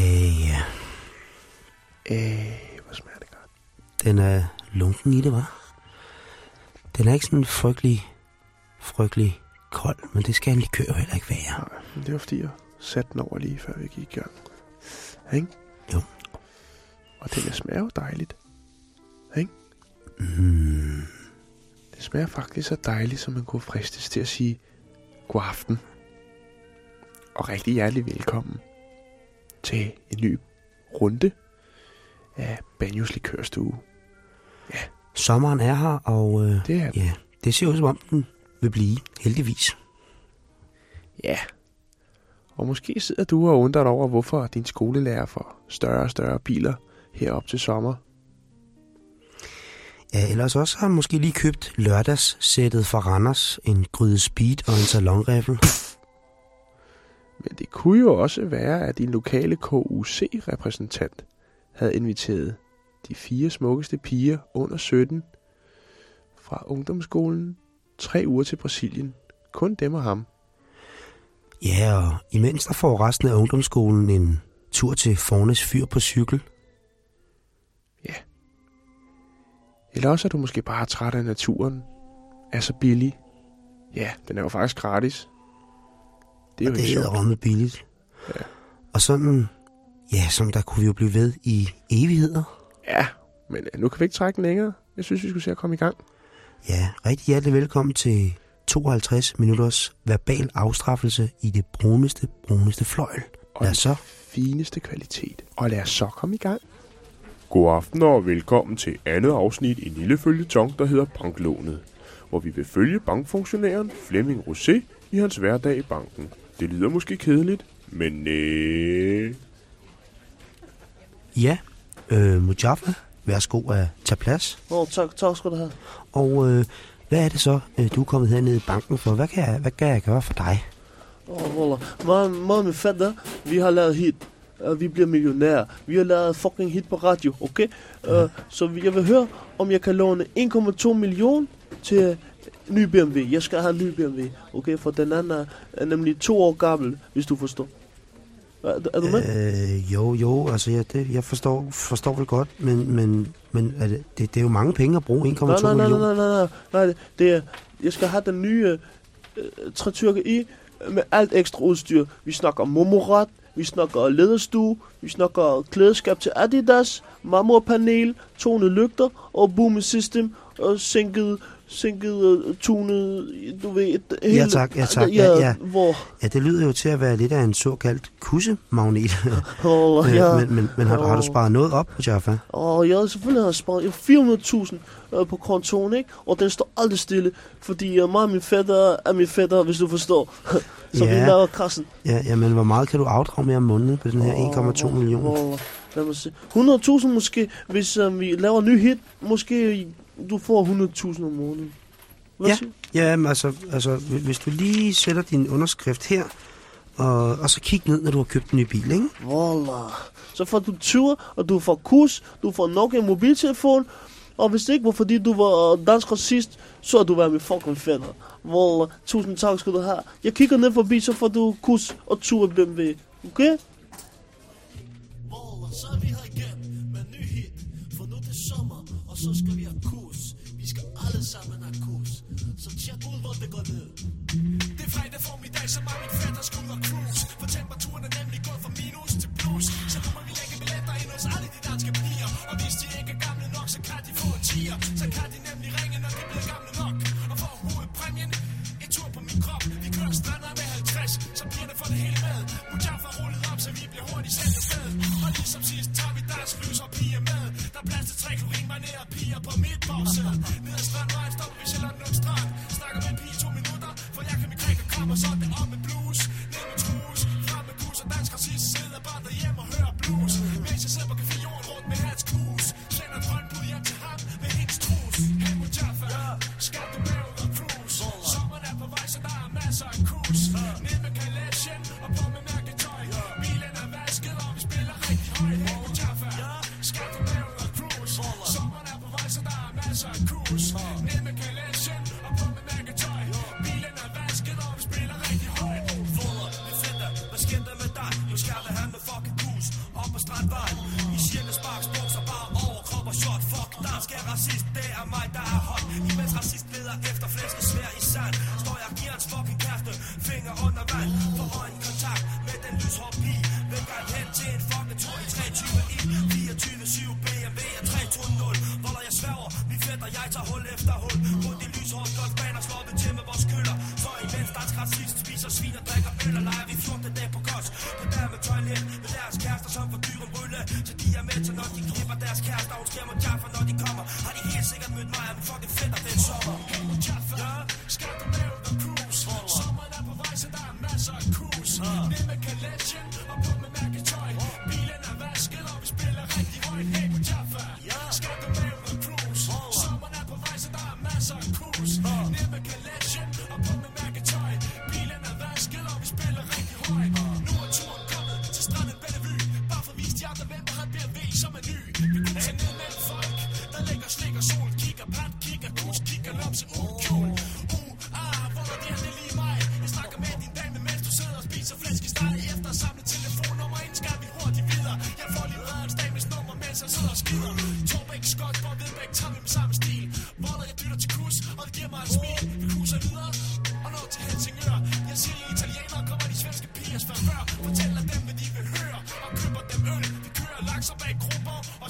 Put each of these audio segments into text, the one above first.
Øh, ja. Øh, hvor smager det godt. Den er lunken i det, var. Den er ikke sådan frygtelig, frygtelig kold, men det skal en likør jo heller ikke være. Nej, men det var fordi, jeg satte den over lige før vi gik i gang. Ikke? Jo. Og den smager jo dejligt. Ikke? Mm. Det smager faktisk så dejligt, som man kunne fristes til at sige god aften. Og rigtig hjertelig velkommen til en ny runde af Banjos Likørstue. Sommeren er her, og øh, Det er ja, det ser ud som om den vil blive, heldigvis. Ja. Og måske sidder du og undrer dig over, hvorfor din skolelærer får større og større biler herop til sommer. Ja, ellers også har han måske lige købt lørdagssættet fra Randers, en gryde speed og en salonriffel. Men det kunne jo også være, at din lokale KUC-repræsentant havde inviteret de fire smukkeste piger under 17 fra ungdomsskolen tre uger til Brasilien. Kun dem og ham. Ja, og imens der får resten af ungdomsskolen en tur til Fornes fyr på cykel. Eller også er du måske bare træt af naturen. Er så billig. Ja, den er jo faktisk gratis. Det er og det er sjovt. ramme billigt. Ja. Og sådan, ja, som der kunne vi jo blive ved i evigheder. Ja, men øh, nu kan vi ikke trække den længere. Jeg synes, vi skulle se at komme i gang. Ja, rigtig hjertelig velkommen til 52 minutters verbal afstraffelse i det bruneste, bruneste fløjl. Og Lad den så. fineste kvalitet. Og lad os så komme i gang. God aften og velkommen til andet afsnit i en lille følgetong, der hedder Banklånet, hvor vi vil følge bankfunktionæren Flemming Rosé i hans hverdag i banken. Det lyder måske kedeligt, men næh. Ja, øh, Mujaffa, værsgo at tage plads. Nå, tak, tak skal du have. Og øh, hvad er det så, øh, du er kommet hernede i banken for? Hvad kan jeg, hvad kan jeg gøre for dig? Åh, oh, Wallah. Mig, mig og min fætter, vi har lavet hit. Uh, vi bliver millionærer. Vi har lavet fucking hit på radio, okay? Uh, så vi- jeg vil høre, om jeg kan låne 1,2 million til ny BMW. Jeg skal have en ny BMW, okay? For den anden er, er nemlig to år gammel, hvis du forstår. Er, er du med? Øh, jo, jo, altså jeg, det, jeg forstår, forstår vel godt, men, men, men er det, det, det er jo mange penge at bruge, 1,2 nej, nej, nej, millioner. nej, nej, nej, nej, det- er, jeg skal have den nye øh, trætyrke i, med alt ekstra udstyr. Vi snakker momorat, vi snakker læderstue, vi snakker klædeskab til Adidas, marmorpanel, tonede lygter og boom system og sænket, sænket uh, tunet, du ved, hele, tak, ja tak, ja, ja. Hvor, Ja, det lyder jo til at være lidt af en såkaldt kussemagnet. oh, Øh, ja, men men, men har, har du Åh. sparet noget op, Jaffa? Og jeg selvfølgelig har sparet jeg har 400.000 øh, på kontoen, ikke? Og den står aldrig stille, fordi øh, mig og min fætter er min fætter, hvis du forstår. Så Ja. vi laver kassen. Ja, ja, men hvor meget kan du afdrage med om måneden på den her 1,2 Åh, millioner? åh, Lad mig se. 100.000 måske, hvis øh, vi laver en ny hit. Måske du får 100.000 om måneden. Hvad Ja. siger du? Ja, men altså, altså, hvis du lige sætter din underskrift her, og, og så kig ned, når du har købt en ny bil, ikke? Voila. Så får du 20, og du får kus, du får nok en mobiltelefon, og hvis det ikke var fordi du var øh, dansk racist, så har du været min fucking fætter. Voila. Tusind tak skal du have. Jeg kigger ned forbi, så får du kus og tur BMW. Okay? Så er vi her igen med en ny hit For nu er det sommer, og så skal vi have kus samme narkos Som have ud, hvor det går ned. Det er fredag formiddag, så mig min fætter skulle ud og cruise For temperaturen er nemlig gået fra minus til Står jeg og giver hans fucking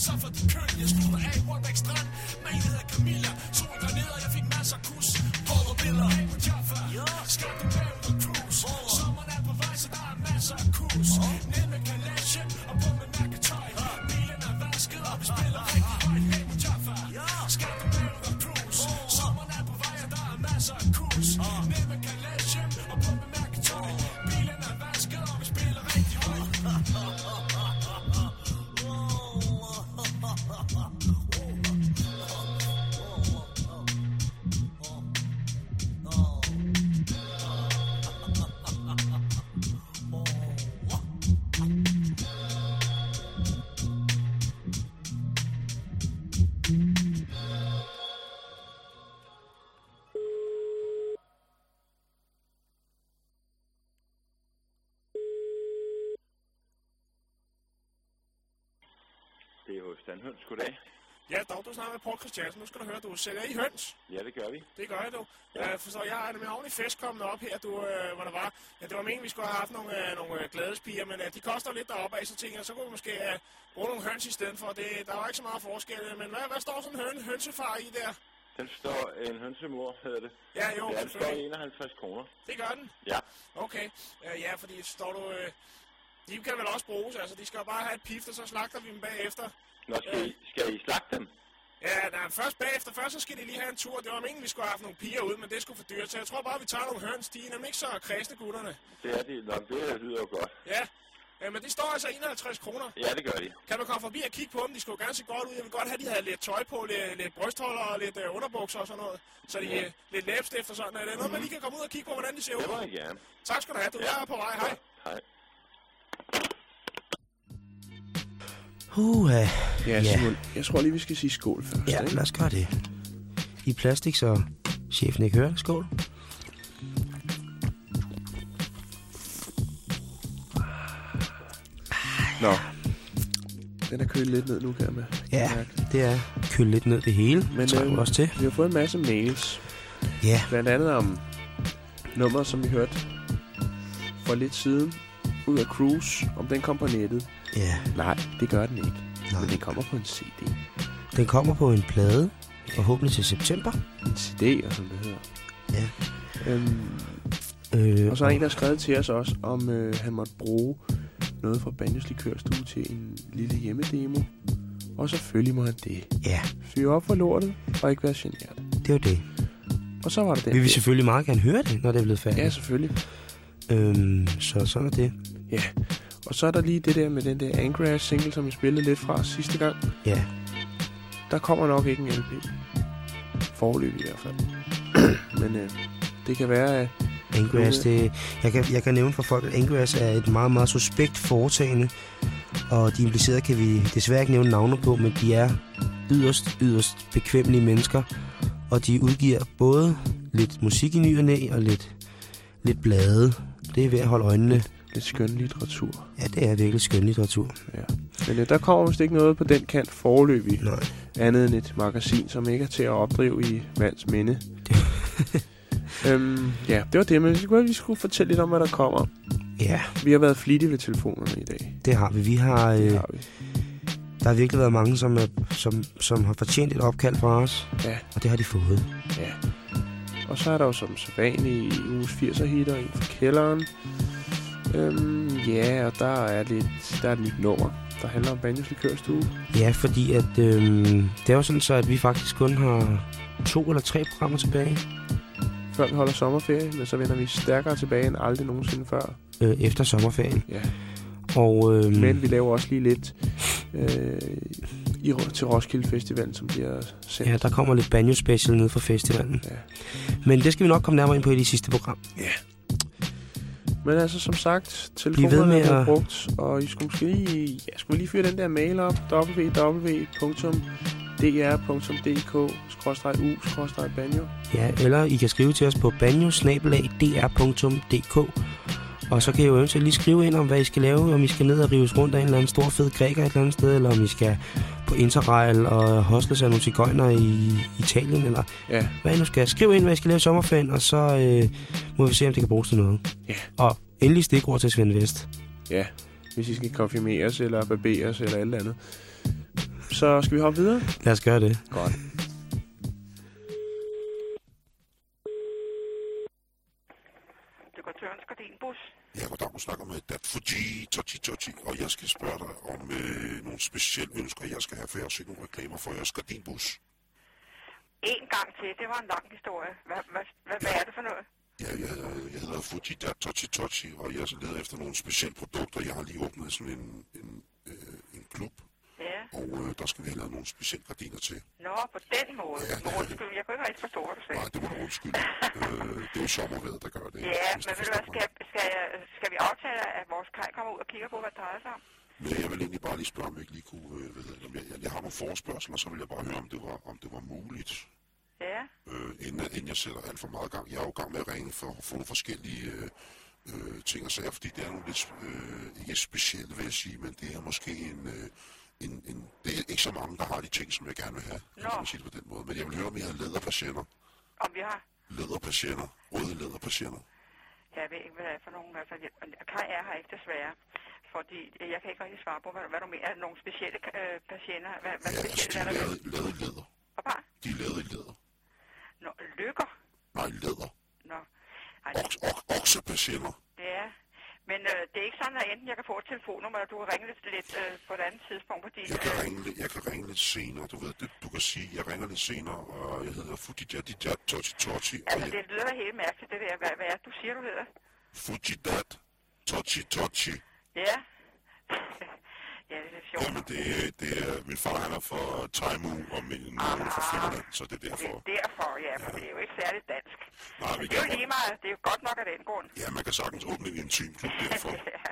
grupper, og Snakker med Paul Christiansen. Nu skal du høre, du sælger i høns. Ja, det gør vi. Det gør jeg, du. Ja. forstår, jeg har med ordentlig fest kommet op her, du, øh, hvor der var. Ja, det var meningen, vi skulle have haft nogle, øh, nogle øh, glædespiger, men øh, de koster lidt deroppe af, så tænker jeg, så kunne vi måske øh, bruge nogle høns i stedet for. Det, der var ikke så meget forskel, men hvad, hvad står sådan en høn, hønsefar i der? Den står en hønsemor, hedder det. Ja, jo, Ja, den står selvfølgelig. 51 kroner. Det gør den. Ja. Okay. Øh, ja, fordi står du... Øh, de kan vel også bruges, altså de skal bare have et pift, og så slagter vi dem bagefter. Nå, skal, I, skal I slagte dem? Ja, nej, først bagefter, først så skal de lige have en tur. Det var meningen, vi skulle have haft nogle piger ud, men det skulle for dyrt. Så jeg tror bare, vi tager nogle høns. De er ikke så kredsende gutterne. Det er de. Nå, det lyder jo godt. Ja, øh, men det står altså 51 kroner. Ja, det gør de. Kan du komme forbi og kigge på dem? De skulle jo gerne se godt ud. Jeg vil godt have, at de havde lidt tøj på, lidt, lidt brystholder og lidt øh, underbukser og sådan noget. Så de Ja. øh, lidt læbstift og sådan. Er det noget, man lige kan komme ud og kigge på, hvordan de ser Det må ud? jeg gerne. Tak skal du have. Du Ja. er på vej. Hej. Hej. Uh, Ja, Ja. Simon, jeg tror lige, vi skal sige skål først. ja, ikke? lad os gøre det. I plastik, så chefen ikke hører det. Skål. Nå. Den er kølet lidt ned nu, kan jeg med. Ja, det er køle lidt ned det hele. Men øh, også til. vi har fået en masse mails. Ja, Blandt andet om nummeret, som vi hørte for lidt siden. Ud af Cruise, om den kom på nettet. Ja. Nej, det gør den ikke. Nej. Men den kommer på en CD. Den kommer på en plade. Forhåbentlig til september. En CD, og som det hedder. Ja. Øhm, Øh, og så er der en, der har skrevet til os også, om øh, han måtte bruge noget fra Banjos Likørstue til en lille hjemmedemo. Og selvfølgelig må han det. Ja, Fyre op for lortet, og ikke være generet. det var det. Og så var det den. Vi vil selvfølgelig meget gerne høre det, når det er blevet færdigt. Ja, selvfølgelig. Øhm, så sådan er det. Ja. Og så er der lige det der med den der Angrass single, som vi spillede lidt fra sidste gang. Ja, Der kommer nok ikke en LP. Forløb i hvert fald. Men øh, det kan være, at Ingress, det, jeg, kan, jeg kan nævne for folk, at Ingress er et meget, meget suspekt foretagende, og de implicerede kan vi desværre ikke nævne navne på, men de er yderst, yderst bekvemmelige mennesker, og de udgiver både lidt musik i ny og næ, og lidt, lidt blade. Det er ved at holde øjnene lidt skøn litteratur. Ja, det er virkelig skøn litteratur. Men øh, der kommer vist ikke noget på den kant forløbig, Nej. andet end et magasin, som ikke er til at opdrive i mands minde. øhm, ja, det var det, men vi skulle, vi skulle fortælle lidt om, hvad der kommer. Ja, Vi har været flittige ved telefonerne i dag. det har vi. Vi har, Det øh, har vi. der har virkelig været mange, som, er, som, som har fortjent et opkald fra os. Ja. Og det har de fået. Ja. Og så er der jo som sædvanligt i uges 80'er hitter en fra kælderen. Øhm, ja, og der er lidt, der er et nyt nummer, der handler om Banjos Likørstue. Ja, fordi at, øh, det er jo sådan så, at vi faktisk kun har to eller tre programmer tilbage Før vi holder sommerferie, men så vender vi stærkere tilbage end aldrig nogensinde før. øh, efter sommerferien. Ja. Og øh, Men vi laver også lige lidt øh, i, til Roskilde Festivalen, som bliver sendt. ja, der kommer lidt banjo special ned fra festivalen. Ja. Men det skal vi nok komme nærmere ind på i det sidste program. Men altså, som sagt, telefonerne er at- brugt, og I skulle måske lige, ja, skulle lige fyre den der mail op, www.dr.dk-u-banjo. Ja, eller I kan skrive til os på banjo Og så kan I jo eventuelt lige skrive ind om, hvad I skal lave, om I skal ned og rives rundt af en eller anden stor fed græker et eller andet sted, eller om I skal på Interrail og hostles af nogle cigøjner i Italien, eller Ja, hvad I nu skal. Skriv ind, hvad I skal lave i sommerferien, og så øh, må vi se, om det kan bruges til noget. Ja. Og endelig stikord til Svend Vest. ja. Hvis I skal konfirmeres eller barberes eller alt andet. Så skal vi hoppe videre? Lad os gøre det. Godt. Ja. Du snakker med Dat Fuji, Tochi Tochi, og jeg skal spørge dig om øh, nogle specielle ønsker, jeg skal have, for jeg har set nogle reklamer for jeres gardinbus. En gang til, det var en lang historie. Hvad, hvad, hvad, hvad er det for noget? Ja, jeg, jeg hedder Fuji Dat Tochi Tochi, og jeg leder efter nogle specielle produkter. Jeg har lige åbnet sådan en, en, øh, en klub, Ja. Og øh, der skal vi have lavet nogle specielle gardiner til. Nå, på den måde. Ja, Nå, Undskyld, jeg kunne ikke rigtig forstå, hvad du sagde. Nej, det må du undskylde. øh, det er jo sommervejret, der gør det. Ja, hvis men ved du hvad, skal, skal, jeg, skal vi aftale, at vores kaj kommer ud og kigger på, hvad det drejer sig om? Men jeg vil egentlig bare lige spørge, om jeg ikke lige kunne... Øh, ved jeg, om jeg, jeg, jeg har nogle forespørgseler, så vil jeg bare høre, om det var, om det var muligt. Ja. øh, inden, inden jeg sætter alt for meget gang. Jeg er jo i gang med at ringe for at få nogle forskellige øh, øh, ting og sager, fordi det er nogle lidt, øh, ikke specielle, vil jeg sige, men det er måske en, øh, en, en, det er ikke så mange, der har de ting, som jeg gerne vil have, Nå. kan sige det på den måde. Men jeg vil høre, om I har læderpatienter. Om vi har... Læderpatienter. Røde læderpatienter. Jeg ved ikke, hvad det er for nogen. Altså, Kaj er her ikke desværre. Fordi jeg kan ikke rigtig svare på, hvad, hvad du mener. Er der nogle specielle øh, patienter? Hvad, hvad Ja, altså, de er lavet, lavet i læder. Hvad bare? De er lavet i læder. Nå, lykker. Nej, læder. Nå. Ej, Oks, ok, oksepatienter. Men øh, det er ikke sådan, at enten jeg kan få et telefonnummer, eller du kan ringe lidt, lidt øh, på et andet tidspunkt, fordi... Jeg kan, Øh, ringe, jeg kan ringe lidt senere, du ved det. Du kan sige, jeg ringer lidt senere, og jeg hedder Fujijadija Tochi Tochi, og altså, jeg, det lyder da helt mærkeligt, det der. Hvad, hvad er det, du siger, du hedder? Fujidat Tochi Tochi. Ja. ja, det er sjovt. Jamen, det, det er, min far han er fra Taimu, og min mor er fra Finland, så det er Det derfor. er derfor, ja, for det er jo ikke særligt dansk. Nej, vi det er jo lige meget, det er jo godt nok af den grund. ja, man kan sagtens åbne en intimklub derfor. Ja.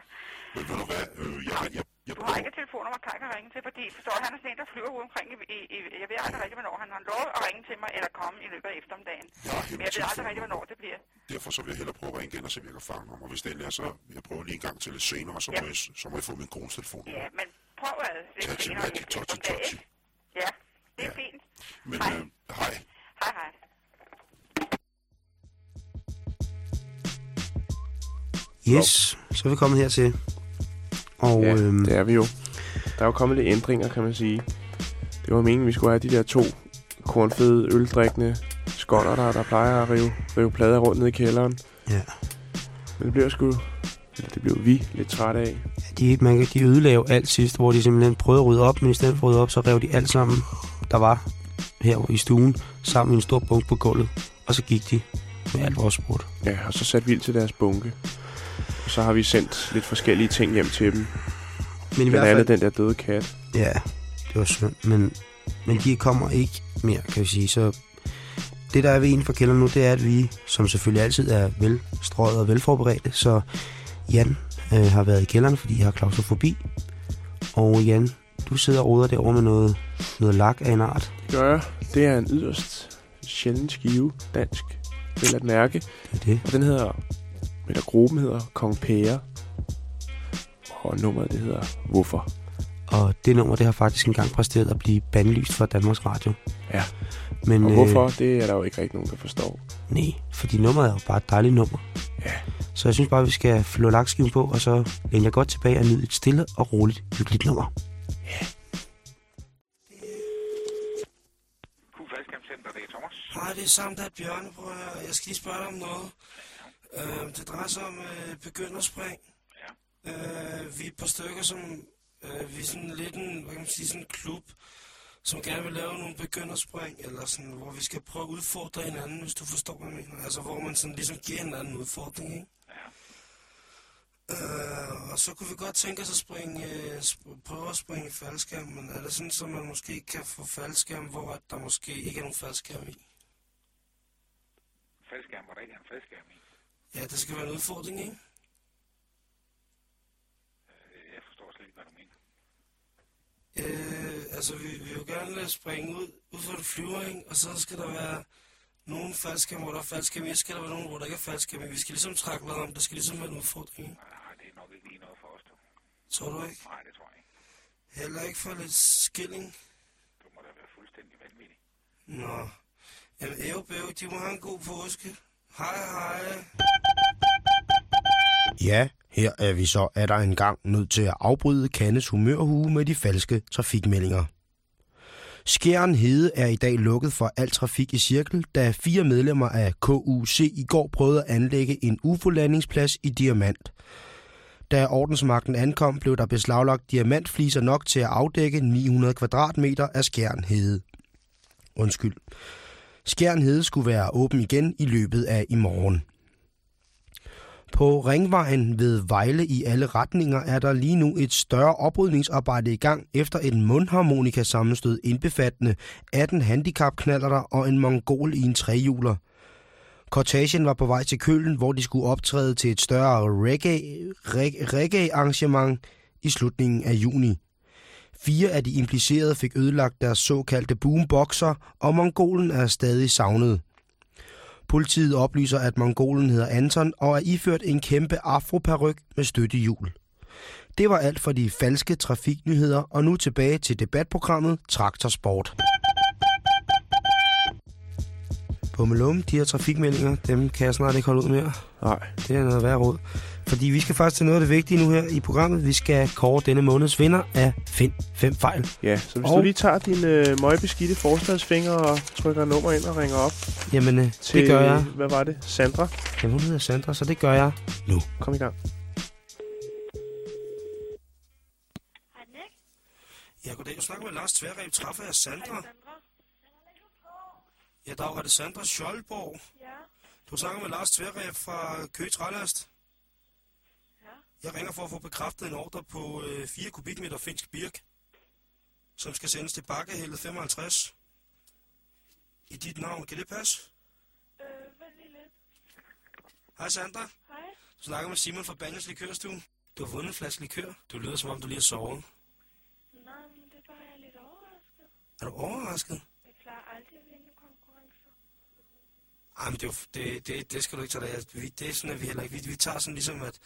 Men ved du hvad, øh, jeg, jeg, jeg, Du har ikke et telefonnummer, Kaj kan ringe til, fordi forstår du, han er sådan en, der flyver rundt omkring i, i, i jeg ved aldrig rigtig, hvornår han har lovet at ringe til mig, eller komme i løbet af eftermiddagen. jeg har Men jeg ved aldrig rigtig, hvornår det bliver. Derfor så vil jeg hellere prøve at ringe igen og se, om jeg kan fange ham. Og hvis det er, så jeg prøver lige en gang til lidt senere, og så må, Ja. jeg, så må jeg få min kones telefonnummer. Ja, men prøv at lidt til senere i Matti, Tochi, eftermiddag, Tochi. ikke? Ja, det er Ja. fint. Men Hej. øh, hej. Hej, hej. Yes, så er vi kommet hertil. Og Ja, øhm, det er vi jo. Der er jo kommet lidt ændringer, kan man sige. Det var meningen, vi skulle have de der to kornfede, øldrikkende skotter, der, der plejer at rive, rive plader rundt ned i kælderen. ja, Men det bliver sgu, eller det blev vi lidt trætte af. de, man kan, de ødelagde alt sidst, hvor de simpelthen prøvede at rydde op, men i stedet for at rydde op, så rev de alt sammen, der var her i stuen, sammen i en stor bunke på gulvet. Og så gik de med alt vores sprut. Ja, og så satte vi ild til deres bunke. Og så har vi sendt lidt forskellige ting hjem til dem. Men i hvert fald, den der døde kat. ja, det var synd, men, men de kommer ikke mere, kan vi sige. Så det, der er ved en for kælderen nu, det er, at vi, som selvfølgelig altid er velstrøget og velforberedte, så Jan øh, har været i kælderen, fordi jeg har klaustrofobi. Og Jan, du sidder og roder derovre med noget, noget lak af en art. Det gør jeg. Det er en yderst sjælden skive, dansk, vil at mærke. Det er det. Og den hedder, eller gruppen hedder Kong Pære. Og nummeret, det hedder Hvorfor? Og det nummer, det har faktisk engang præsteret at blive bandlyst fra Danmarks Radio. Ja. Men, Og hvorfor, det er der jo ikke rigtig nogen, der forstår. Øh, nej, fordi nummeret er jo bare et dejligt nummer. Ja. Så jeg synes bare, vi skal flå lakskiven på, og så læner jeg godt tilbage og nyde et stille og roligt hyggeligt nummer. Q-faldskærmscenter, det er Thomas. Hej, det er Bjørne, prøv at høre. Jeg skal lige spørge dig om noget. Øh, det drejer sig om øh, begynderspring. Ja. Øh, vi er et par stykker, som øh, vi er sådan lidt en, hvad kan man sige, sådan en klub, som gerne vil lave nogle begynderspring, eller sådan, hvor vi skal prøve at udfordre hinanden, hvis du forstår, hvad jeg mener. Altså, hvor man sådan ligesom giver hinanden en udfordring, ikke? Ja. Øh, og så kunne vi godt tænke os at springe, øh, sp- prøve at springe i faldskærm, men er det sådan, så man måske kan få faldskærm, hvor at der måske ikke er nogen faldskærm i? Faldskærm, hvor der ikke er en faldskærm i. Ja, det skal være en udfordring, ikke? Øh, Jeg forstår slet ikke, hvad du mener. Øh, altså, vi, vi vil jo gerne lade springe ud, ud for en flyver, ikke? Og så skal der være nogle faldskærm, hvor der er faldskærm i, og så skal der være nogle, hvor der ikke er faldskærm i. Vi skal ligesom trække noget om, der skal ligesom være en udfordring, ikke? Nej, det er nok ikke lige noget for os, du. Tror du ikke? Nej, det tror jeg ikke. Heller ikke for lidt skilling? Du må da være fuldstændig vanvittig. Nå. Jamen, æv, bæv, de må have en god påske. Hej, hej. Ja, her er vi så er der engang nødt til at afbryde Kannes humørhue med de falske trafikmeldinger. Skjern Hede er i dag lukket for al trafik i cirkel, da fire medlemmer af KUC i går prøvede at anlægge en UFO-landingsplads i Diamant. Da ordensmagten ankom, blev der beslaglagt diamantfliser nok til at afdække 900 kvadratmeter af Skjern Hede. Undskyld. Skjern Hede skulle være åben igen i løbet af i morgen. På ringvejen ved Vejle i alle retninger er der lige nu et større oprydningsarbejde i gang efter en mundharmonika sammenstød indbefattende 18 handicapknallerter og en mongol i en trehjuler. Kortagen var på vej til Kølen, hvor de skulle optræde til et større reggae, reggae, reggae-arrangement i slutningen af juni. Fire af de implicerede fik ødelagt deres såkaldte boomboxer, og mongolen er stadig savnet. Politiet oplyser, at mongolen hedder Anton og er iført en kæmpe afroparyk med støttehjul. Det var alt for de falske trafiknyheder, og nu tilbage til debatprogrammet Traktorsport. Bummelum, de her trafikmeldinger, dem kan jeg snart ikke holde ud mere. Nej. Det er noget værd råd. Fordi vi skal faktisk til noget af det vigtige nu her i programmet. Vi skal kåre denne måneds vinder af Find 5 fejl. Ja, så hvis Og- du lige tager din øh, møgbeskidte forstadsfinger og trykker nummer ind og ringer op Jamen, øh, til, det gør jeg. hvad var det? Sandra? Jamen, hun hedder Sandra, så det gør jeg nu. Kom i gang. Ja, goddag. Du snakker med Lars Tværreb. Træffer jeg Sandra? Sandra. Ja, dag er det Sandra Skjoldborg. Ja. Du snakker med Lars Tværreb fra Køge Trælast. Jeg ringer for at få bekræftet en ordre på øh, 4 kubikmeter finsk birk, som skal sendes til Bakkehældet 55. I dit navn, kan det passe? Øh, vent lige lidt. Hej Sandra. Hej. Du snakker med Simon fra Banges Likørstue. Du har vundet en flaske likør. Du lyder som om, du lige har sovet. Nej, men det er bare, jeg er lidt overrasket. Er du overrasket? Jeg klarer aldrig at vinde konkurrencer. Ej, men det, det, det, det skal du ikke tage dig af. Det er sådan, at vi heller ikke... Vi, vi tager sådan ligesom, at...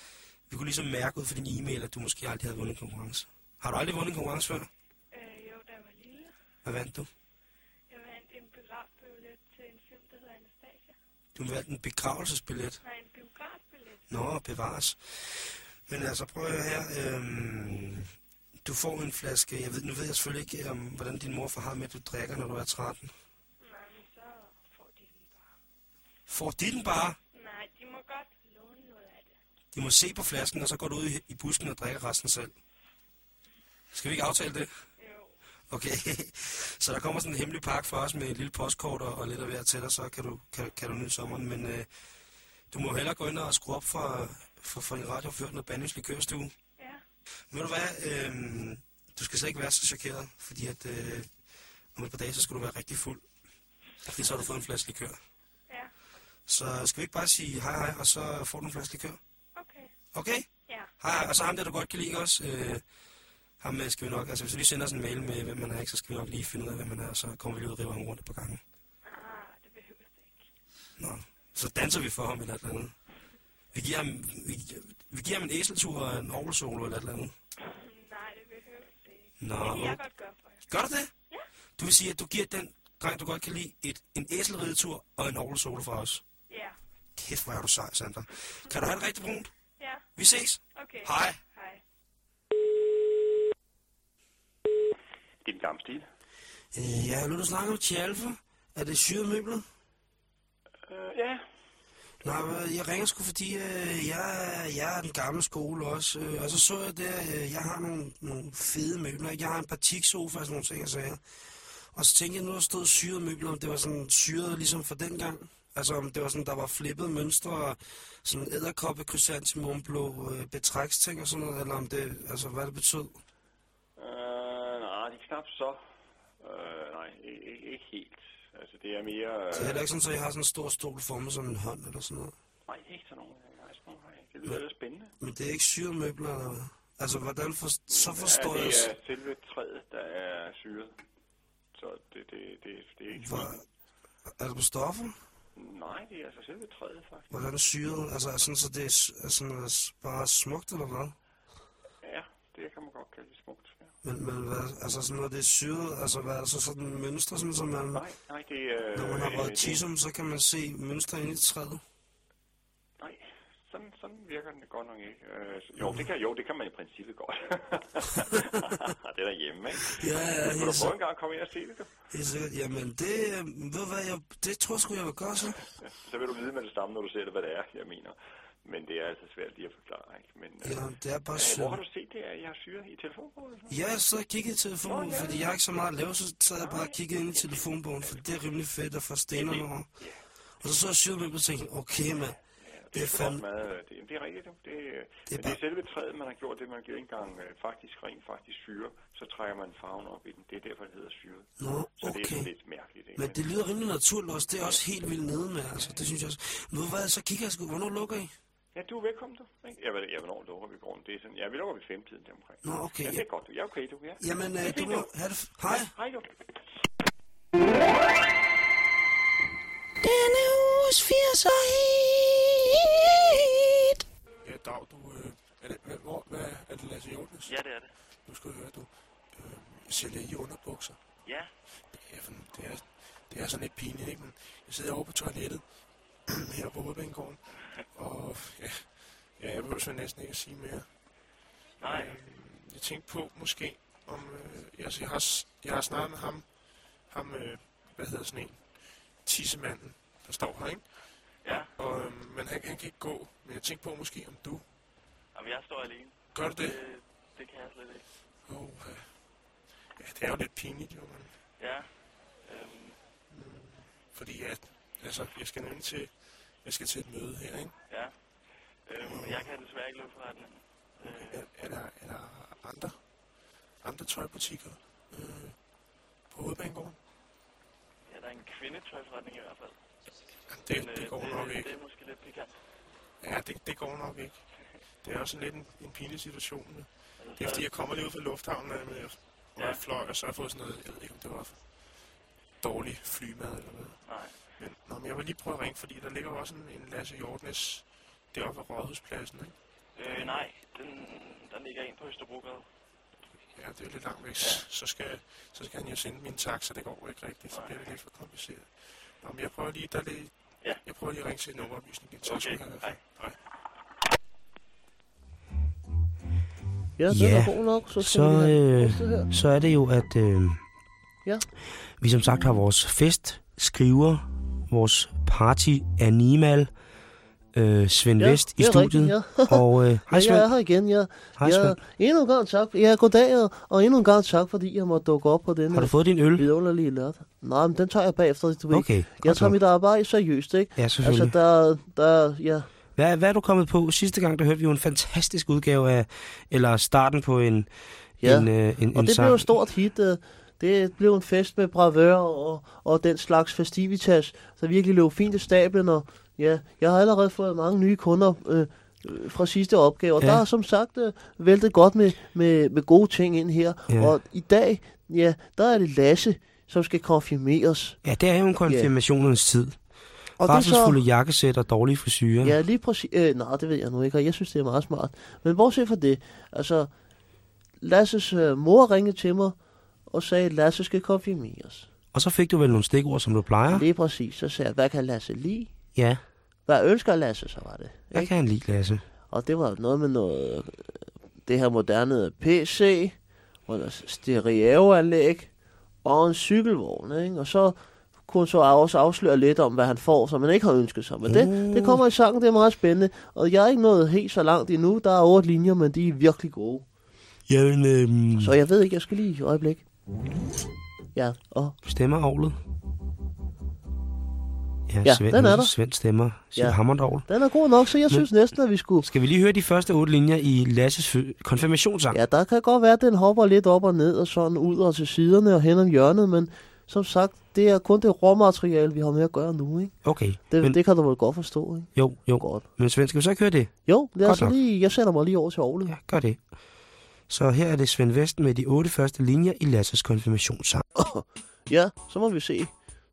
Vi kunne ligesom mærke ud for din e-mail, at du måske aldrig havde vundet en konkurrence. Har du aldrig vundet en konkurrence før? Øh, jo, da jeg var lille. Hvad vandt du? Jeg vandt en biografbillet til en film, der hedder Anastasia. Du vandt en begravelsesbillet. Nej, en biografbillet. Nå, bevares. Men altså, prøv at her. Øhm, du får en flaske... Jeg ved, nu ved jeg selvfølgelig ikke, um, hvordan din mor har med, at du drikker, når du er 13. Nej, men så får de den bare. Får de den bare? Nej, de må godt låne noget af det. De må se på flasken, og så går du ud i, busken og drikker resten selv. Skal vi ikke aftale det? Jo. Okay, så der kommer sådan en hemmelig pakke for os med et lille postkort og, lidt af hver til dig, så kan du, kan, kan du nyde sommeren. Men øh, du må hellere gå ind og skrue op for, for, for din radio og føre noget bandens likørstue. Ja. Ved du hvad, øh, du skal slet ikke være så chokeret, fordi at øh, om et par dage, så skal du være rigtig fuld. Fordi så har du fået en flaske likør. Ja. Så skal vi ikke bare sige hej hej, og så får du en flaske likør? Okay. Ja. Hej. og så ham der, du godt kan lide også. Øh, ham skal vi nok, altså hvis du lige sender os en mail med, hvem man er, ikke, så skal vi nok lige finde ud af, hvem man er, og så kommer vi lige ud og river ham rundt et par gange. Ah, det behøver det ikke. Nå, så danser vi for ham eller et eller andet. Vi giver ham, vi, Vi giver ham en æseltur og en orgelsolo eller et eller andet. Nej, det behøver det ikke. Nå, Det kan jeg godt gøre for jer. gør du det? Ja. Du vil sige, at du giver den dreng, du godt kan lide, et, en æselridetur og en orgelsolo for os. Ja. Kæft, hvor er du sej, Sandra. Kan du have det rigtig brunt? Vi ses. Okay. Hej. Hej. Det er gammel stil. Øh, ja, nu du snakker om Tjalfe. Er det syrede møbler? Øh, ja. Nej, jeg ringer sgu, fordi øh, jeg, er- jeg er den gamle skole også. Øh, og så så jeg der, øh, jeg har nogle, nogle fede møbler. Jeg har en batiksofa og sådan nogle ting, og sager. Og så tænkte jeg, nu der stod syrede møbler, om det var sådan syret ligesom for den gang. Altså om det var sådan, der var flippet mønstre og sådan æderkoppe, krysantemum, blå øh, betræksting og sådan noget, eller om det, altså hvad det betød. Øh, nej, det er knap så. Øh, nej, ikke, ikke, helt. Altså, det er mere... Det er Øh, heller ikke sådan, at jeg har sådan en stor stol formet som en hånd eller sådan noget. nej, ikke sådan nogle. Nej, sådan nogle. Nej. Det lyder lidt spændende. Men det er ikke syrede møbler, eller hvad? Altså, hvordan for, så forstår ja, jeg... det er selve træet, der er syret. Så det, det, det, det er ikke sådan. er det på stoffer? Nej, det er altså selve træet, faktisk. Hvordan er syret? Altså, er sådan, så det er, sådan, er s- bare smukt, eller hvad? Ja, det kan man godt kalde det smukt. Ja. Men, men hvad, altså sådan noget, det er syret, altså hvad er det så sådan mønstre, sådan som man, Nej, nej, det er... når man har øh, røget det- tisum, så kan man se mønstre inde i træet. Sådan, sådan virker den godt nok ikke. Øh, så- jo, det kan, jo, det kan man i princippet godt. det er derhjemme, ikke? Ja, ja, du helt, prøve si- en gang at komme ind og se det, du? helt sikkert. Jamen, det, øh, ved du hvad, jeg, det tror jeg sgu, jeg vil gøre så. Så vil du vide med det samme, når du ser det, hvad det er, jeg mener. Men det er altså svært lige at forklare, ikke? Men, øh, Ja, det er bare øh, hvor har syret. du set det, at jeg har syre i telefonbogen? Ja, jeg sad og kiggede i telefonen, fordi jeg har ikke så meget at lave, så sad jeg bare og kiggede ind i telefonbogen, for det er rimelig fedt at få stenerne over. Og så så jeg syret med og tænkte, okay, mand, det er fandme... meget, det, det er rigtigt. Det, det, Det er er det bare- er selve træet, man har gjort det, man giver engang øh, faktisk rent faktisk syre, så trækker man farven op i den. Det er derfor, det hedder syre. Nå, Så det er okay. sådan lidt mærkeligt, ikke? Men det lyder rimelig naturligt også. Det er også helt vildt nede med, altså. Det synes jeg også. Nu hvad, så kigger jeg sgu. Hvornår lukker I? Ja, du er velkommen, du. Ikke? Jeg, ved, jeg, hvornår lukker vi gården? Det er sådan, ja, vi lukker ved femtiden til omkring. Nå, okay. Ja, det er godt, du. Ja, okay, du. Ja. Jamen, øh, du må have det... Hej. Hej, du. Denne uges 80'er hit. Ja, Dag, du... Øh, er, det, hvad, hvor, hvad, er det Lasse Hjortnes? Ja, det er det. Nu skal du høre, du. Øh, jeg sælger i underbukser. Ja. Det er, sådan- det er, det er sådan lidt pinligt, ikke? Men jeg sidder over på toilettet her på Hovedbanegården. Og ja, ja, jeg behøver næsten ikke at sige mere. Nej. Øh, jeg tænkte på måske, om... Øh, altså, jeg, har, jeg har snakket med ham, ham øh, hvad hedder sådan en, tissemanden, der står her, ikke? Ja. Og, men han, han kan ikke gå. Men jeg tænkte på måske, om du... Jamen, jeg står alene. Gør du det? Det, det kan jeg slet ikke. Oh, ja. ja, det er jo lidt pinligt, jo, men... Ja. Øhm, Fordi at, altså, jeg skal nemlig til, jeg skal til et møde her, ikke? ja. Øhm, jeg kan desværre ikke løbe forretningen. Øh, Er, er, der, er der andre, andre tøjbutikker øh, på Hovedbanegården? ja, der er en kvindetøjforretning i hvert fald. Det, Men, det går det, nok det ikke. er måske lidt pikant. Ja, det, det går nok ikke. Det er også lidt en, en pinlig situation. ja. Altså, Det er fordi, jeg kommer lige ud fra lufthavnen, og jeg, og Ja. jeg fløj, og så har jeg fået sådan noget, jeg ved ikke, om det var dårlig flymad eller hvad. Nej. Men, nå, men jeg vil lige prøve at ringe, fordi der ligger også en, en Lasse Hjortnes deroppe ved Rådhuspladsen, ikke? Øh, nej, den, der ligger en på Østerbrogade. Ja, det er lidt langt væk. Så skal, så skal han jo sende min taxa, det går ikke rigtigt, så bliver det lidt for kompliceret. Nå, men jeg prøver lige, der er lige, Ja. jeg prøver lige at ringe til en nummeroplysning. Tak Okay, skal du have. hej. Hej. Ja, Ja, er god nok. Så, Så, øh, så er det jo, at øh, Ja. vi som sagt har vores fest, skriver, vores party animal, øh, Svend Ja, Vest i studiet. rigtigt, ja. og øh, hej Ja, jeg er Svend. her igen. Jeg, Hej jeg, Svend. endnu en gang tak. Ja, goddag, og, og endnu en gang tak, fordi jeg måtte dukke op på den Har du fået din øl? vidunderlige lørdag. Nej, men den tager jeg bagefter, du ved. Okay, Jeg tager mit arbejde seriøst, ikke? Ja, selvfølgelig. Altså, der, der, ja, Hvad, hvad er du kommet på? Sidste gang, der hørte vi jo en fantastisk udgave af, eller starten på en, Ja, en, øh, en, og en det sang. blev et stort hit. øh, Det blev en fest med bravør og, og den slags festivitas, så virkelig løb fint i stablen, og ja, jeg har allerede fået mange nye kunder øh, øh, fra sidste opgave, og Ja. der er som sagt øh, væltet godt med, med, med gode ting ind her, Ja. og i dag, ja, der er det Lasse, som skal konfirmeres. Ja, det er jo en konfirmationens tid. Og Barselsfulde jakkesæt og dårlige frisyrer. Ja, lige præcis. Øh, nej, det ved jeg nu ikke, og jeg synes, det er meget smart. Men bortset fra det, altså, Lasses øh, mor ringede til mig og sagde, at Lasse skal konfirmeres. Og så fik du vel nogle stikord, som du plejer? Lige præcis. Så sagde jeg, hvad kan Lasse lide? Ja, Hvad ønsker Lasse, så var det. jeg ikke? kan han lide, Lasse. Og det var noget med noget, øh, det her moderne PC, og noget stereoanlæg, og en cykelvogn, ikke? Og så kunne så også afsløre lidt om, hvad han får, som han ikke har ønsket sig. Men det, Uh. det kommer i sangen, det er meget spændende. Og jeg er ikke nået helt så langt endnu. Der er otte linjer, men de er virkelig gode. Jamen, øhm, Så jeg ved ikke, jeg skal lige et øjeblik. Ja, og stemmer ovlet. Ja, Ja, Svend, den er der. Svend stemmer Ja. hammerdovl. den er god nok, så jeg synes næsten, at vi skulle... Skal vi lige høre de første otte linjer i Lasses konfirmationssang? Ja, der kan godt være, at den hopper lidt op og ned og sådan ud og til siderne og hen om hjørnet, men som sagt, det er kun det råmateriale, vi har med at gøre nu, ikke? Okay, Det, men, men, det kan du vel godt forstå, ikke? jo, jo. Godt. Men Svend, skal vi så ikke høre det? Jo, det er nok. lige, jeg sætter mig lige over til Aarhus. Ja, gør det. Så her er det Svend Vesten med de otte første linjer i Lasses konfirmationssang. Ja, så må vi se.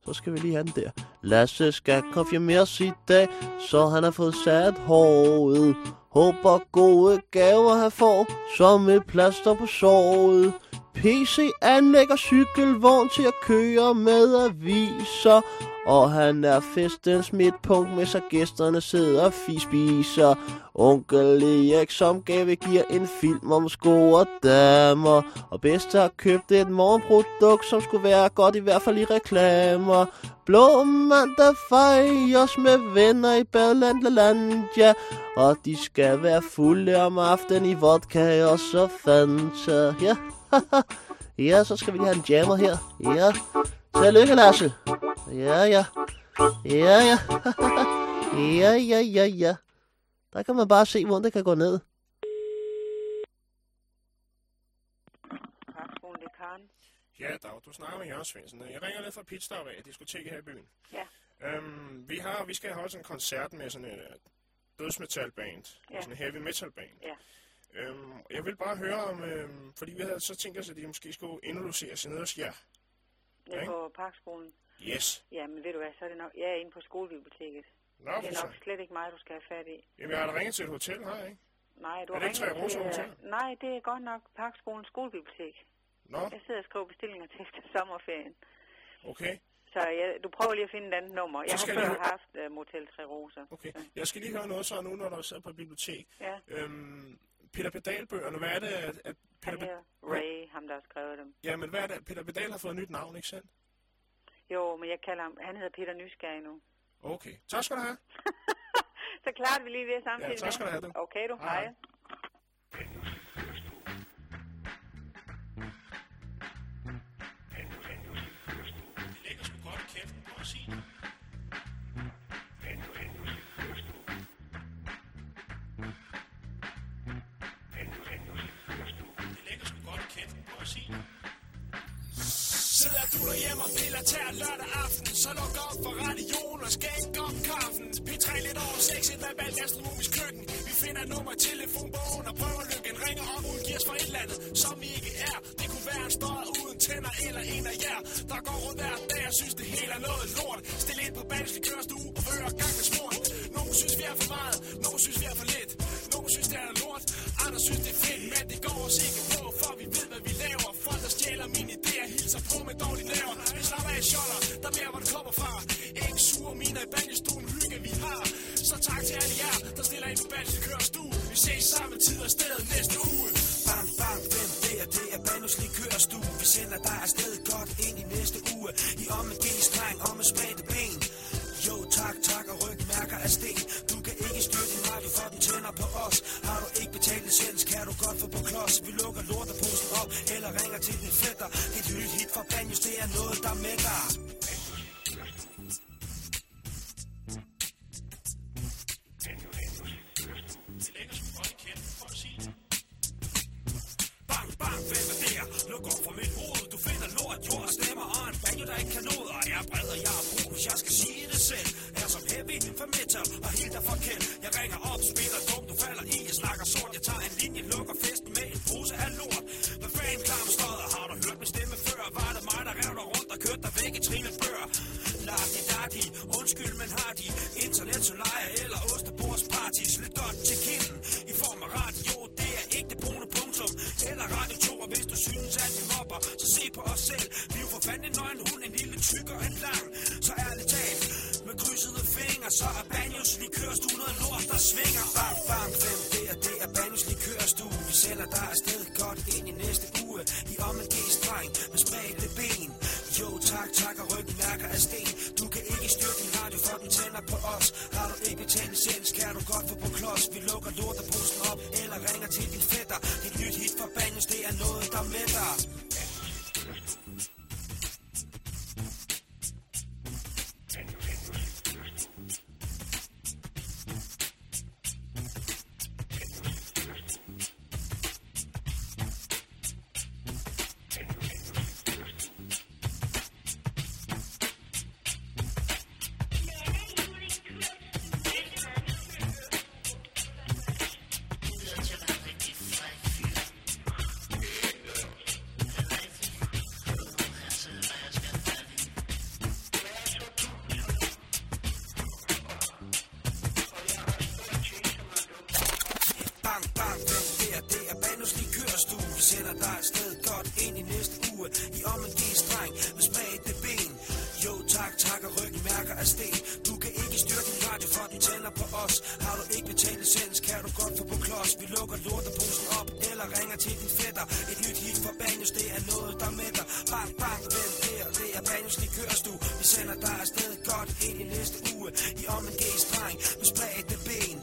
Så skal vi lige have den der. Lasse skal konfirmeres i dag, så han har fået sat håret. Håber gode gaver han får, som et plaster på såret. PC anlægger cykelvogn til at køre med aviser. Og han er festens midtpunkt, med så gæsterne sidder og fispiser. Onkel Erik som gave giver en film om sko og damer. Og bedst har købt et morgenprodukt, som skulle være godt i hvert fald i reklamer. Blå mandag fejres med venner i Badlandlandia. Og de skal være fulde om aftenen i vodka og så Fanta. Ja, ja, så skal vi lige have en jammer her. Ja, tillykke Lasse. Ja, ja. Ja, ja. ja, ja, ja, ja. Der kan man bare se, hvor det kan gå ned. Ja, Dag, du snakker med Jørgen Svendsen. Jeg ringer ned fra Pitstop af, diskoteket her i byen. Ja. Øhm, vi, har, vi skal holde sådan en koncert med sådan en uh, dødsmetalband, Ja. sådan en heavy metal band. Ja. Øhm, jeg vil bare høre om, øhm, fordi vi havde så tænkt os, at de måske skulle introducere sig ned hos jer. Ja. på Parkskolen. Yes. Ja, men ved du hvad, så er det nok... Jeg er inde på skolebiblioteket. Nå, Det er så. nok slet ikke mig, du skal have fat i. Jamen, jeg har da ringet til et hotel her, ikke? Nej, du Er har ringet til... Hotel? Nej, det er godt nok Parkskolens skolebibliotek. Nå, Jeg sidder og skriver bestillinger til efter sommerferien. okay. Så jeg, du prøver lige at finde et andet nummer. Jeg har før lige- haft uh, Motel Tre Roser. Okay. Jeg skal lige høre noget så nu, når du sidder på bibliotek. Ja, Øhm, Peter Pedal-bøgerne, hvad er det, at, at Peter han hedder Ray, ham der har skrevet dem. Ja, men hvad er det? Peter Pedal har fået et nyt navn, ikke sandt? Jo, men jeg kalder ham... Han hedder Peter Nysgerrig nu. Okay. Tak skal du have. Så klarer vi lige det samtidig. Ja, tak skal du have, du. Okay, du. Hej. Hej. Ligger sgu godt i kæften, at sige Sidder du derhjemme og piller til lørdag aften Så luk op for radioen og skænk op kaffen. P3 lidt over 6, et verbalt astronomisk køkken. Vi finder nummer i telefonbogen og prøver lykken. Ringer op og giver os for et eller andet, som vi ikke er. Det kunne være en støj uden tænder eller en af jer Der går rundt hver dag og synes det hele er noget lort. Stil ind på bands, vi til den fætter Et nyt hit fra Banus, det er noget, der mætter. Det er Banos. Vi sender dig afsted godt ind i næste uge. I om en G-streng med spredte ben.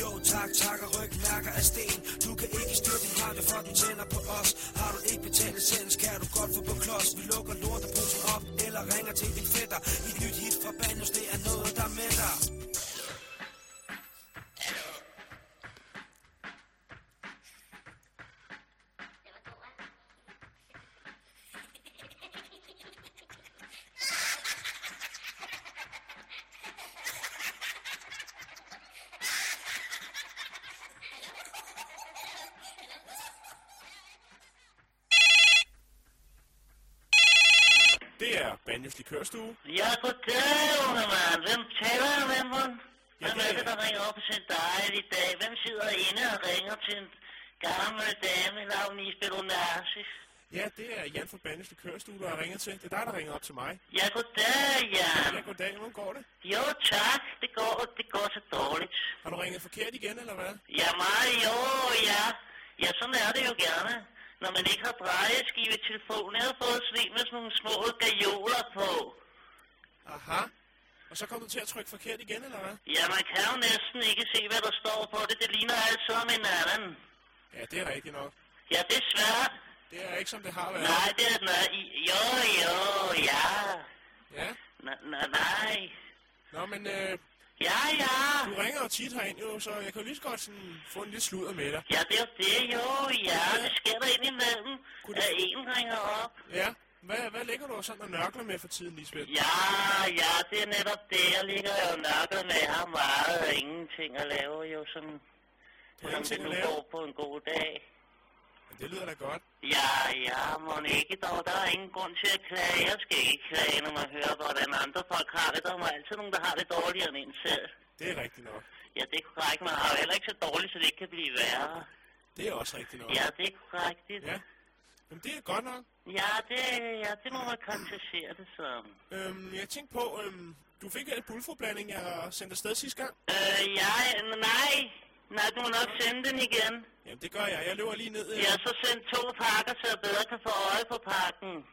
Jo, tak, tak og ryggen mærker af sten. Du kan ikke styre din radio, for den tænder på os. Har du ikke betalt licens, kan du godt få på klods. Vi lukker lorteposen op, eller ringer til din fætter. Et nyt hit fra Banos, Likørstue. Ja, goddag, unge mand. Hvem taler jeg med, mand? Hvem er det, der ringer op til en dejlig dag? Hvem sidder inde og ringer til en gammel dame i navn Isbeth Onassis? Ja, det er Jan fra Banjos Likørstue, der har ringet til. Det er dig, der ringer op til mig. Ja, goddag, Jan. Ja, goddag. Hvordan går det? Jo, tak. Det går, det går så dårligt. Har du ringet forkert igen, eller hvad? Ja, meget jo, ja. Ja, sådan er det jo gerne, når man ikke har drejeskive i telefonen. Jeg har fået en med sådan nogle små gajoler på. Aha. Og så kom du til at trykke forkert igen, eller hvad? Ja, man kan jo næsten ikke se, hvad der står på det. Det ligner alt som en anden. Ja, det er rigtigt nok. Ja, det er svært. Det er ikke, som det har været. Nej, det er nej. Jo, jo, ja. Ja. Nej, nej. Nå, men øh, Ja, ja. du ringer jo tit herind jo, så jeg kan jo lige så godt sådan, få en lille sludder med dig. Ja, det er jo det, jo, ja. Det sker der indimellem, at en ringer op. Ja. Hvad, hvad ligger du sådan og nørkler med for tiden, Lisbeth? Ja, ja, det er netop det. Jeg ligger jo nørklet med. Jeg har meget og ingenting at lave, jo, har som det nu går på en god dag. Men det lyder da godt. Ja, ja, må ikke dog. Der er ingen grund til at klage. Jeg skal ikke klage, når man hører, hvordan andre folk har det. Der er altid nogen, der har det dårligere end en selv. Det er rigtigt nok. Ja, det er korrekt. Man har jo heller ikke så dårligt, så det ikke kan blive værre. Det er også rigtigt nok. Ja, det er korrekt. Ja. Jamen, det er godt nok. Ja, det, ja, det må man karakterisere det som. Øhm, jeg tænkte på, øhm, du fik en bulfoblanding, jeg sendte afsted sidste gang. Øh, ja, nej. Nej, du må nok sende den igen. Jamen, det gør jeg. Jeg løber lige ned. øh. Ja, så send to pakker, så jeg bedre kan få øje på pakken.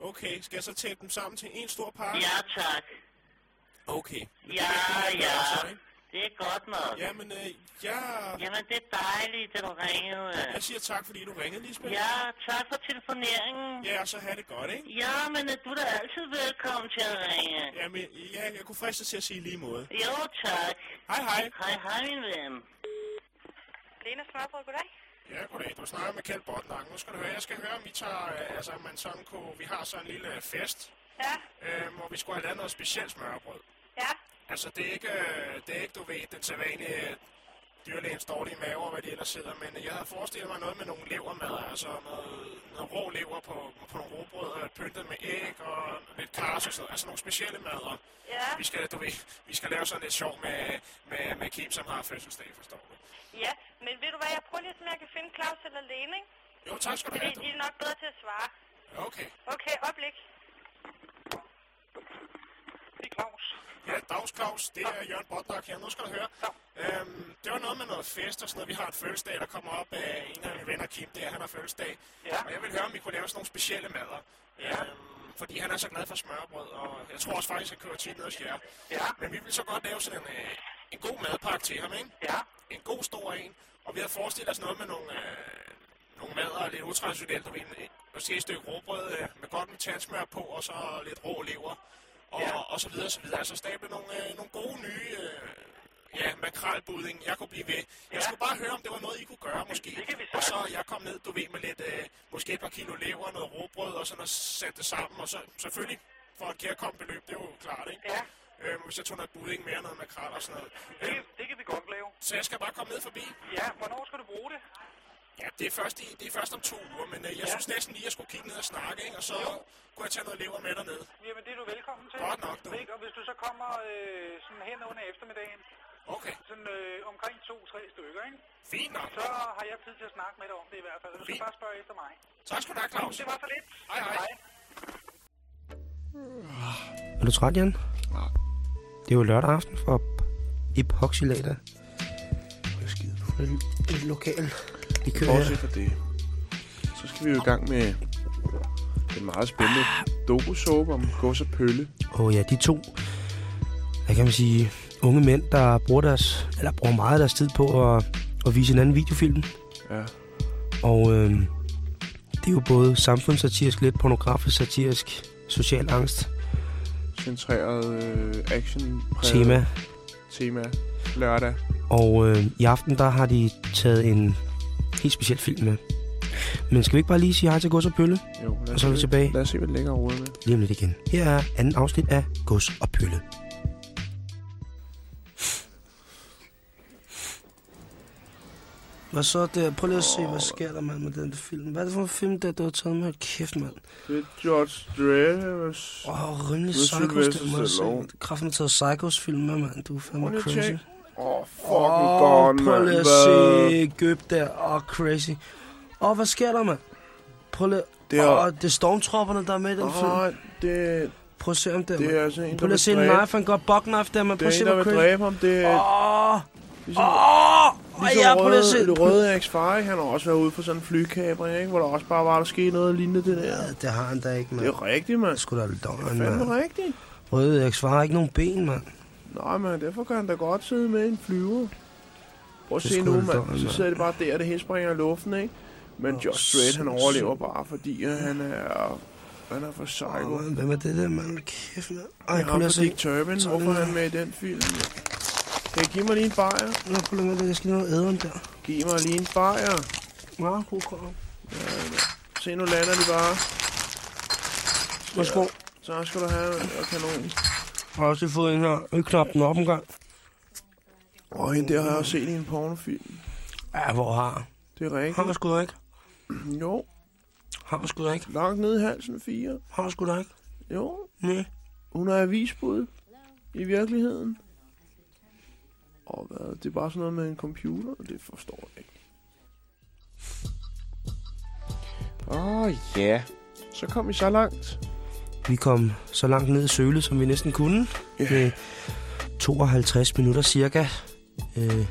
Okay, skal jeg så tape dem sammen til en stor pakke? Ja, tak. Okay. Ja, jeg ja. gøre så, ikke? Det er godt nok. Jamen, øh, jeg, Jamen, det er dejligt, at du ringede. jeg siger tak, fordi du ringede, Lisbeth. Ja, tak for telefoneringen. Ja, så have det godt, ikke? Ja, men øh, du er da altid velkommen til at ringe. Jamen, ja, jeg kunne friste til at sige lige måde. Jo, tak. Hej, hej. Hej, hej, min ven. Lena Smørbrød, goddag. Ja, goddag. Du snakker med Kjeld Botnak. Nu skal du høre, jeg skal høre, om vi tager, øh, altså, man sådan kunne, vi har sådan en lille fest, Ja, øh, hvor vi skulle have lavet noget specielt smørbrød. Altså, det er ikke, øh, det er ikke du ved, den sædvanlige dyrlægens dårlige mave, og hvad de ellers sidder, men jeg havde forestillet mig noget med nogle levermad, altså noget, noget rå lever på, på nogle robrød, øh, pyntet med æg og lidt kars og sådan noget, altså nogle specielle madder. Ja. Vi skal, du ved, vi skal lave sådan lidt sjov med, med, med Kim, som har fødselsdag, forstår du? Ja, men ved du hvad, jeg prøver lige at se, om jeg kan finde Claus eller Lene, ikke? Jo, tak skal du Fordi have. de er nok bedre til at svare. Okay. Okay, oplæg. Det Claus. Ja, Dags Claus, det er Jørgen Bodnak her. Nu skal du høre. Øhm, det var noget med noget fest og sådan noget. Vi har et fødselsdag, der kommer op af en af mine venner, Kim, der han har fødselsdag. Ja. Og jeg vil høre, om vi kunne lave sådan nogle specielle mader. Ja. Øhm, fordi han er så glad for smørbrød, og jeg tror også faktisk, at han kører tit ned hos jer. Ja. Men vi vil så godt lave sådan en, øh, en god madpakke til ham, ikke? Ja. En god stor en. Og vi har forestillet os noget med nogle, øh, nogle mader, lidt utraditionelt. Du ved, en- måske et stykke råbrød øh, med godt med tandsmør på, og så lidt rå lever. Og, Ja. og så videre, så videre. Altså stable nogle, øh, nogle gode nye... Øh, Ja, makralbudding. Jeg kunne blive ved. Jeg skulle bare høre, om det var noget, I kunne gøre, måske. Det vi og så jeg kom ned, du ved, med lidt, øh, måske et par kilo lever, noget råbrød, og sådan og sætte det sammen. Og så selvfølgelig, for et kærkommet beløb, det er jo klart, ikke? Ja. Øhm, hvis jeg tog noget budding mere, noget makrel og sådan noget. Det, Øhm, det kan vi godt lave. så jeg skal bare komme ned forbi. Ja, hvornår skal du bruge det? Ja, det er først, i, det er først om to uger, men øh, jeg Ja. synes næsten lige, at jeg skulle kigge ned og snakke, ikke? Og så kunne jeg tage noget lever med dernede. Jamen, det er du velkommen til. Godt nok, du. Ikke? Og hvis du så kommer øh, sådan hen under eftermiddagen, Okay. sådan øh, omkring to-tre stykker, ikke? Fint nok. Så har jeg tid til at snakke med dig om det i hvert fald. Du skal Fint. bare spørge efter mig. Tak skal du have, Claus. Det var så lidt. Hej, hej. Er du træt, Jan? Det er jo lørdag aften for Epoxylater. Jeg skide på. Et lokal. Vi kører. Bortset fra det, så skal vi jo i gang med den meget spændende dokusåbe om gods og pølle. Og ja, de to, hvad kan man sige, unge mænd, der bruger, deres, eller bruger meget af deres tid på at, at vise hinanden videofilm. Ja. Og øh, det er jo både samfundssatirisk, lidt pornografisk, satirisk, social angst, Centreret øh, action tema. tema lørdag. Og øh, i aften, der har de taget en helt speciel film med. Men skal vi ikke bare lige sige hej til Gods og Pølle? Jo, lad Og så er vi se, tilbage Lad os se, hvad ligger og med. lige om lidt igen. Her er anden afsnit af Gods og Pølle. Hvad så der? Prøv lige at se, hvad sker der mand, med den film. Hvad er det for en film, der du har taget med? Hold Kæft, mand. Det er George Dreyfus. Åh, oh, rimelig Med psychos, det må jeg se. Kraften har taget psychos film med, mand. Du er fandme crazy. tjekke. Åh, oh, fucking Åh, godt, prøv mand. lige at se Gøb der. Åh, oh, crazy. Åh, oh, hvad sker der, mand? Prøv lige... Det Det er- er... Oh, det er stormtropperne, der er med i den Åh, film. det, Prøv at se om det, det mand. er altså en, Prøv lige at se en knife, han går buck knife der, man. Det Prøv at er se, en, der hvor vil crazy. dræbe ham. Det er Åh! ligesom, Åh! ligesom ja, røde, se. det røde x han har også været ude for sådan en flykabring, ikke? Hvor der også bare var, der skete noget lignende det der. Ja, det har han da ikke, mand. Det er rigtigt, mand. Det skulle da lidt Det er dårligt, fandme mand. rigtigt. Røde X har ikke nogen ben, mand. Nej, men derfor kan han da godt sidde med en flyver. Prøv at Det se nu, mand. Så sidder det bare der, det hele springer i luften, ikke? Men Åh, Josh Strait, han overlever bare, fordi at han er... Han er for psycho. Åh, mand, hvem er det der, mand? Kæft, mand. Ej, prøv lige at se. Dick Turpin, Så hvorfor er han med i den film? Kan I give mig lige en bajer? Nå, prøv lige at jeg skal lige noget æderen der. Giv mig lige en bajer. Nå, god krav. Se, nu lander de bare. Værsgo. Så skal du have en kanon. Har også fået en her. Jeg knap den op en gang. Og hende der har jeg også set i en pornofilm. Ja, hvor har Det er rigtigt. Har du sgu da ikke? Jo, Har du sgu da ikke? langt ned i halsen fire. Har du sgu da ikke? Jo, Nej. hun er avisbud i virkeligheden. Og hvad? Det er bare sådan noget med en computer, og det forstår jeg ikke. Åh, oh, ja. Så kom vi så langt. Vi kom så langt ned i sølet, som vi næsten kunne. Ja. Med 52 minutter cirka. Øh,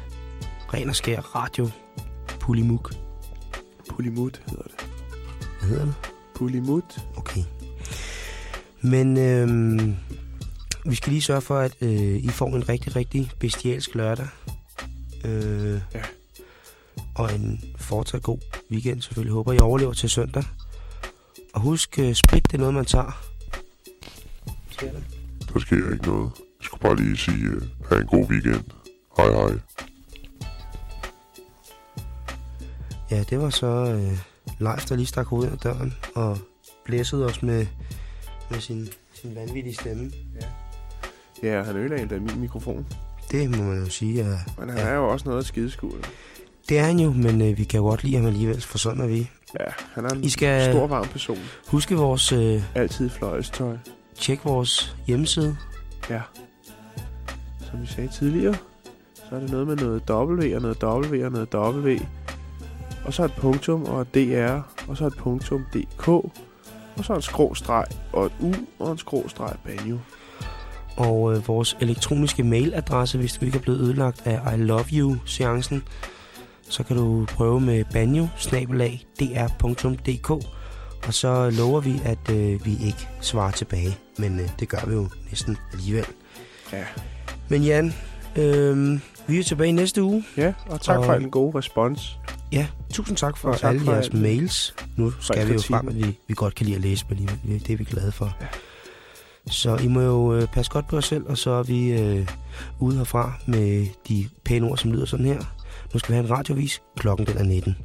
ren og skær radio. Pulimuk. Pulimut hedder det. Hvad hedder det? Pulimut. Okay. Men øh, vi skal lige sørge for, at øh, I får en rigtig, rigtig bestialsk lørdag. Øh, Ja. Og en fortsat god weekend selvfølgelig. Håber, I overlever til søndag. Og husk, øh, sprit det er noget, man tager. Sker der? Der sker ikke noget. Jeg skulle bare lige sige, uh, have en god weekend. Hej hej. Ja, det var så øh, Leif, der lige stak hovedet ind ad døren og blæssede os med, med sin, sin vanvittige stemme. Ja, han ødelagde endda min mikrofon. Det må man jo sige. Ja. Men han er jo også noget af skideskud. Det er han jo, men øh, vi kan jo godt lide ham alligevel, for sådan er vi. Ja, han er en I skal stor, varm person. huske vores, øh, Altid fløjestøj. Tjek vores hjemmeside. Ja. Som vi sagde tidligere, så er det noget med noget W og noget W og noget W. Og så et punktum og et DR, og så et punktum DK. Og så en skråstreg og et U og en skråstreg banjo. Og øh, vores elektroniske mailadresse, hvis du ikke er blevet ødelagt af I Love You-seancen, så kan du prøve med banjo dr.dk og så lover vi, at øh, vi ikke svarer tilbage. Men øh, det gør vi jo næsten alligevel. Ja. Men Jan, øh, vi er tilbage næste uge. Ja, og tak og, for en god respons. Ja, tusind tak for Og tak alle for jeres alt. mails. Nu skal vi jo frem, at vi, vi godt kan lide at læse alligevel. Det det er vi glade for. Ja. Så I må jo øh, passe godt på jer selv, og så er vi øh, ude herfra med de pæne ord, som lyder sådan her. Nu skal vi have en radiovis. Klokken den er 19.